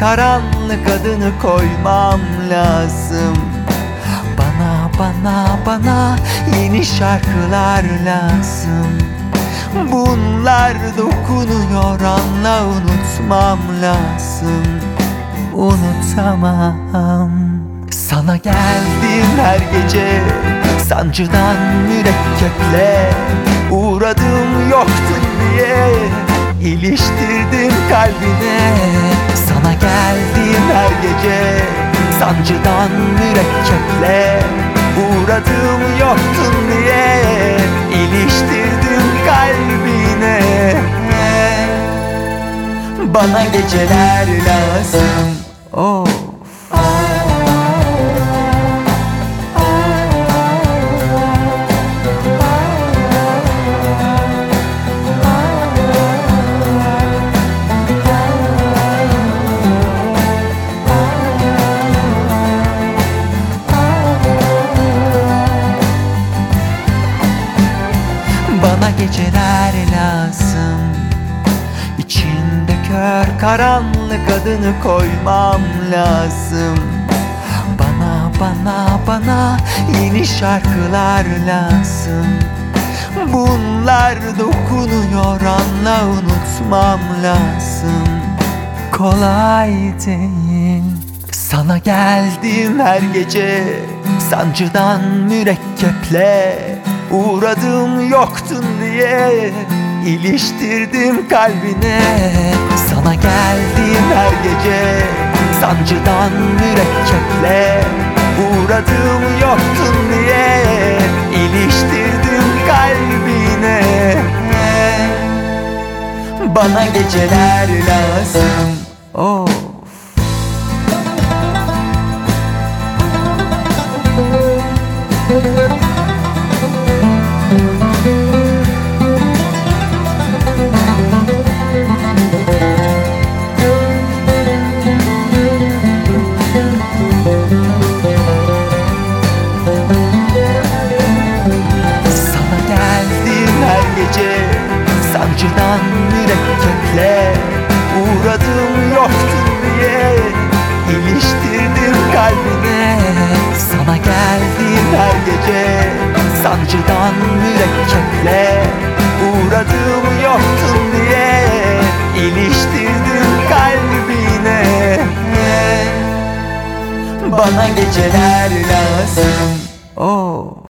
karanlık adını koymam lazım. Bana bana bana yeni şarkılar lazım. Bunlar dokunuyor anla unutmam lazım. Unutamam. Sana geldim her gece Sancıdan mürekkeple. Uğradım yoktun diye İliştirdim kalbine Sana geldim her gece Sancıdan mürekkeple. Uğradım yoktun diye İliştirdim kalbine. Bana geceler lazım geceler lazım. İçinde kör karanlık adını koymam lazım. Bana bana bana yeni şarkılar lazım. Bunlar dokunuyor anla unutmam lazım. Kolay değil. Sana geldim her gece Sancıdan mürekkeple Uğradım yoktun diye İliştirdim kalbine. Sana geldim her gece Sancıdan mürekkeple. Uğradım yoktun diye İliştirdim kalbine. Bana geceler lazım. Of Sancıdan mürekkeple Uğradım yoktun diye İliştirdim kalbine Sana geldim her gece. Sancıdan mürekkeple Uğradım yoktun diye İliştirdim kalbine. Bana geceler lazım. Oh